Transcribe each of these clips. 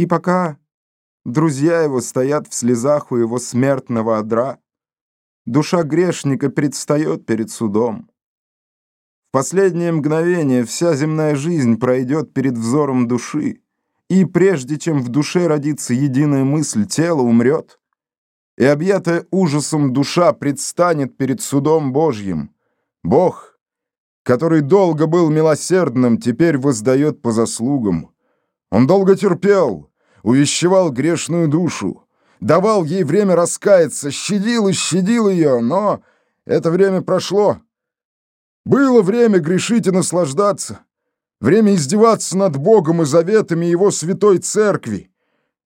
И пока друзья его стоят в слезах у его смертного одра, душа грешника предстает перед судом. В последнее мгновение вся земная жизнь пройдет перед взором души, и прежде чем в душе родится единая мысль, тело умрет, и объятая ужасом душа предстанет перед судом Божьим. Бог, который долго был милосердным, теперь воздает по заслугам. Он долго терпел, увещевал грешную душу, давал ей время раскаяться, щадил и щадил ее, но это время прошло. Было время грешить и наслаждаться, время издеваться над Богом и заветами Его святой церкви,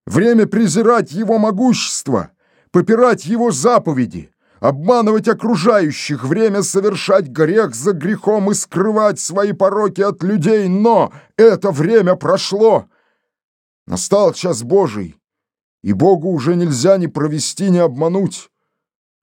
время презирать Его могущество, попирать Его заповеди, обманывать окружающих, время совершать грех за грехом и скрывать свои пороки от людей, но это время прошло. Настал час Божий, и Богу уже нельзя ни провести, ни обмануть.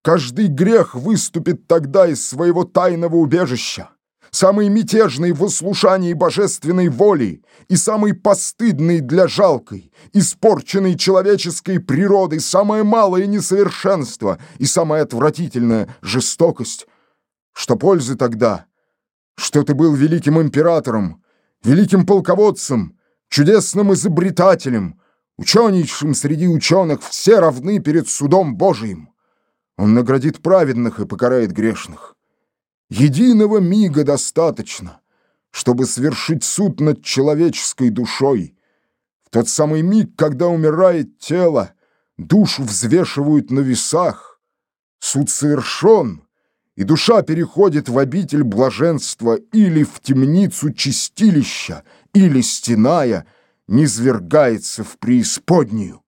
Каждый грех выступит тогда из своего тайного убежища, самый мятежный в услушании божественной воли и самый постыдный для жалкой, испорченной человеческой природы, самое малое несовершенство и самая отвратительная жестокость. Что пользы тогда? Что ты был великим императором, великим полководцем, чудесным изобретателем, ученейшим среди ученых, все равны перед судом Божиим. Он наградит праведных и покарает грешных. Единого мига достаточно, чтобы свершить суд над человеческой душой. В тот самый миг, когда умирает тело, душу взвешивают на весах. Суд совершен, и душа переходит в обитель блаженства или в темницу чистилища, или, стеная, низвергается в преисподнюю.